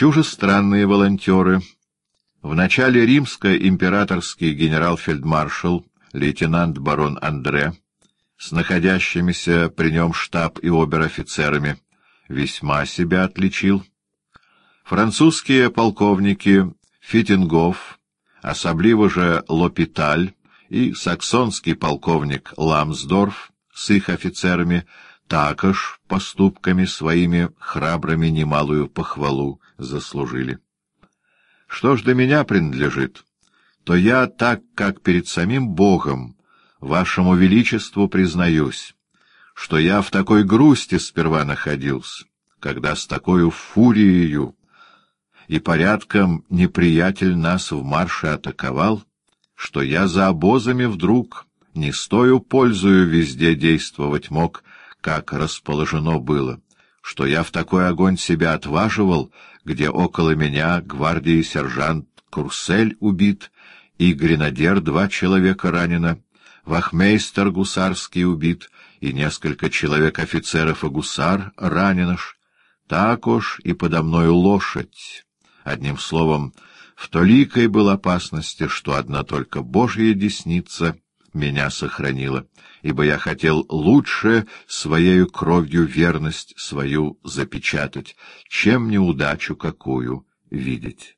Чужестранные волонтеры. Вначале римско-императорский генерал-фельдмаршал, лейтенант барон Андре, с находящимися при нем штаб и обер-офицерами, весьма себя отличил. Французские полковники Фитингов, особливо же Лопиталь и саксонский полковник Ламсдорф с их офицерами також поступками своими храбрыми немалую похвалу заслужили. Что ж до меня принадлежит, то я, так как перед самим Богом, вашему величеству признаюсь, что я в такой грусти сперва находился, когда с такой фурией и порядком неприятель нас в марше атаковал, что я за обозами вдруг не стою пользую везде действовать мог, как расположено было, что я в такой огонь себя отваживал, где около меня гвардии сержант Курсель убит, и гренадер два человека ранено, вахмейстер гусарский убит, и несколько человек офицеров и гусар ранено ж, так уж и подо мною лошадь. Одним словом, в толикой был опасности, что одна только Божья десница меня сохранила, ибо я хотел лучше своею кровью верность свою запечатать, чем неудачу какую видеть.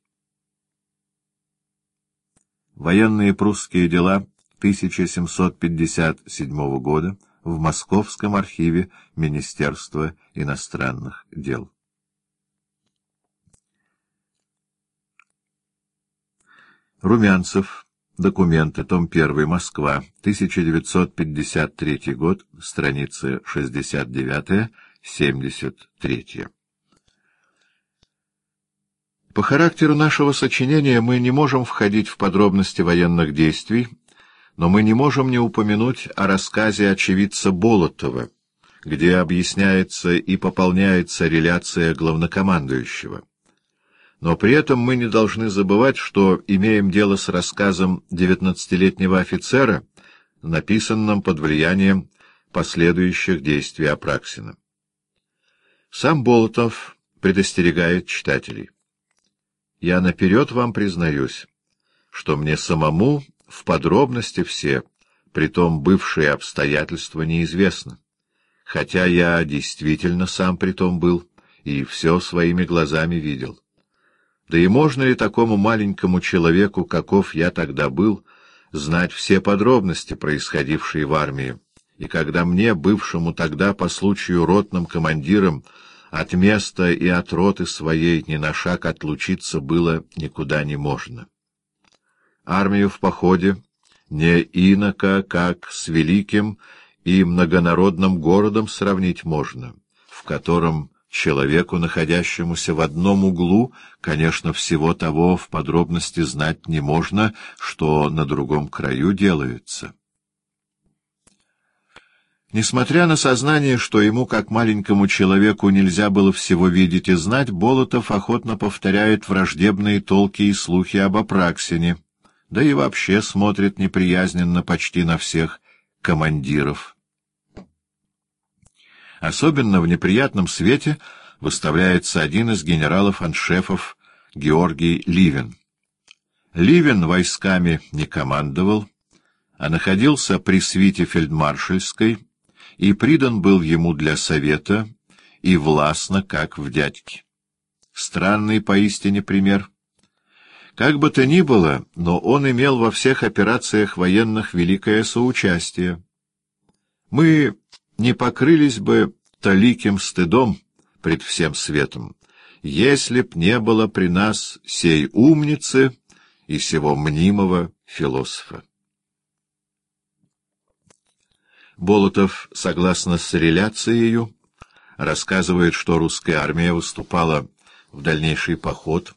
Военные прусские дела 1757 года в Московском архиве Министерства иностранных дел. Румянцев. Документы. Том 1. Москва. 1953 год. Страницы 69-73. По характеру нашего сочинения мы не можем входить в подробности военных действий, но мы не можем не упомянуть о рассказе очевидца Болотова, где объясняется и пополняется реляция главнокомандующего. Но при этом мы не должны забывать, что имеем дело с рассказом девятнадцатилетнего офицера, написанным под влиянием последующих действий Апраксина. Сам Болотов предостерегает читателей. «Я наперед вам признаюсь, что мне самому в подробности все, притом бывшие обстоятельства, неизвестны, хотя я действительно сам притом был и все своими глазами видел. Да и можно ли такому маленькому человеку, каков я тогда был, знать все подробности, происходившие в армии? И когда мне, бывшему тогда по случаю ротным командиром, от места и от роты своей ни на шаг отлучиться было никуда не можно. Армию в походе не инока, как с великим и многонародным городом сравнить можно, в котором Человеку, находящемуся в одном углу, конечно, всего того в подробности знать не можно, что на другом краю делается. Несмотря на сознание, что ему, как маленькому человеку, нельзя было всего видеть и знать, Болотов охотно повторяет враждебные толки и слухи об Апраксине, да и вообще смотрит неприязненно почти на всех командиров. Особенно в неприятном свете выставляется один из генералов-аншефов Георгий Ливен. Ливен войсками не командовал, а находился при свите фельдмаршальской и придан был ему для совета и властно, как в дядьке. Странный поистине пример. Как бы то ни было, но он имел во всех операциях военных великое соучастие. Мы не покрылись бы толиким стыдом пред всем светом, если б не было при нас сей умницы и сего мнимого философа. Болотов, согласно с реляцией, рассказывает, что русская армия выступала в дальнейший поход,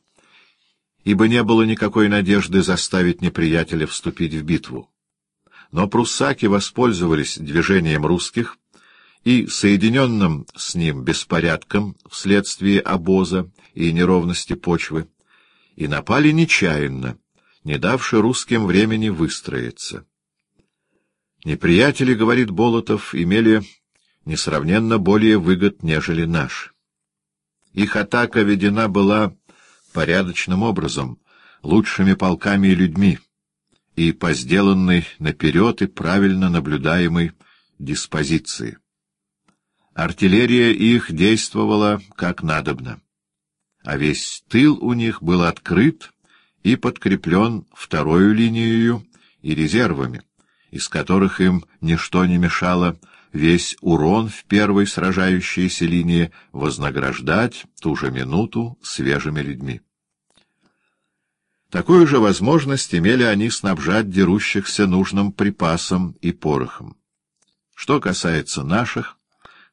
ибо не было никакой надежды заставить неприятеля вступить в битву. Но пруссаки воспользовались движением русских и соединенным с ним беспорядком вследствие обоза и неровности почвы, и напали нечаянно, не давши русским времени выстроиться. Неприятели, говорит Болотов, имели несравненно более выгод, нежели наши. Их атака ведена была порядочным образом, лучшими полками и людьми, и по сделанной наперед и правильно наблюдаемой диспозиции. Артиллерия их действовала как надобно, а весь тыл у них был открыт и подкреплен вторую линией и резервами, из которых им ничто не мешало весь урон в первой сражающейся линии вознаграждать ту же минуту свежими людьми. Такую же возможность имели они снабжать дерущихся нужным припасом и порохом. Что касается наших,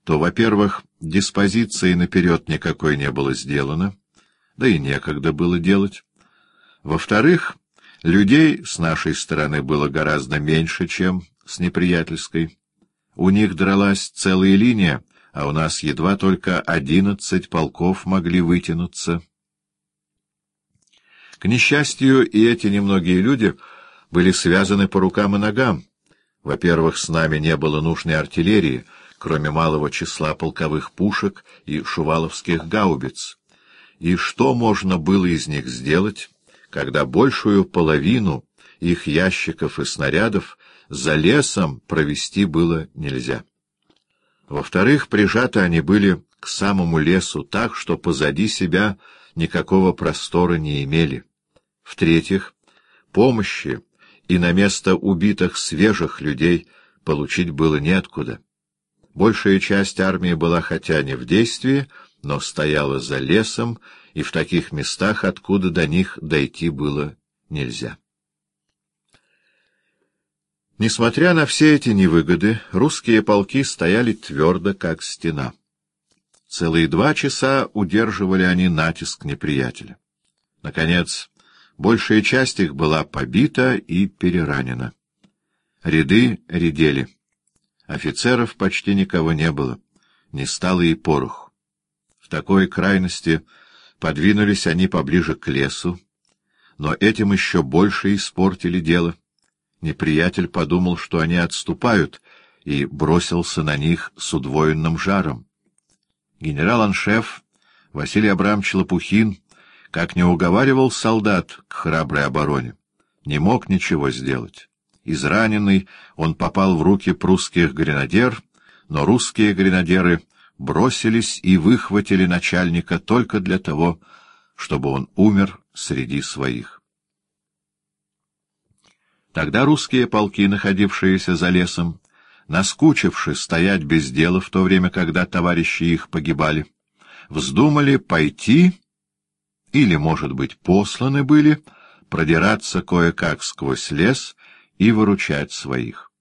то, во-первых, диспозиции наперед никакой не было сделано, да и некогда было делать. Во-вторых, людей с нашей стороны было гораздо меньше, чем с неприятельской. У них дралась целая линия, а у нас едва только одиннадцать полков могли вытянуться. К несчастью, и эти немногие люди были связаны по рукам и ногам. Во-первых, с нами не было нужной артиллерии — кроме малого числа полковых пушек и шуваловских гаубиц. И что можно было из них сделать, когда большую половину их ящиков и снарядов за лесом провести было нельзя? Во-вторых, прижаты они были к самому лесу так, что позади себя никакого простора не имели. В-третьих, помощи и на место убитых свежих людей получить было неоткуда. Большая часть армии была хотя не в действии, но стояла за лесом и в таких местах, откуда до них дойти было нельзя. Несмотря на все эти невыгоды, русские полки стояли твердо, как стена. Целые два часа удерживали они натиск неприятеля. Наконец, большая часть их была побита и переранена. Ряды редели. Офицеров почти никого не было, не стало и порох. В такой крайности подвинулись они поближе к лесу, но этим еще больше испортили дело. Неприятель подумал, что они отступают, и бросился на них с удвоенным жаром. Генерал-аншеф Василий Абрамович Лопухин, как не уговаривал солдат к храброй обороне, не мог ничего сделать. Израненный, он попал в руки прусских гренадер, но русские гренадеры бросились и выхватили начальника только для того, чтобы он умер среди своих. Тогда русские полки, находившиеся за лесом, наскучивши стоять без дела в то время, когда товарищи их погибали, вздумали пойти, или, может быть, посланы были, продираться кое-как сквозь лес и выручать своих.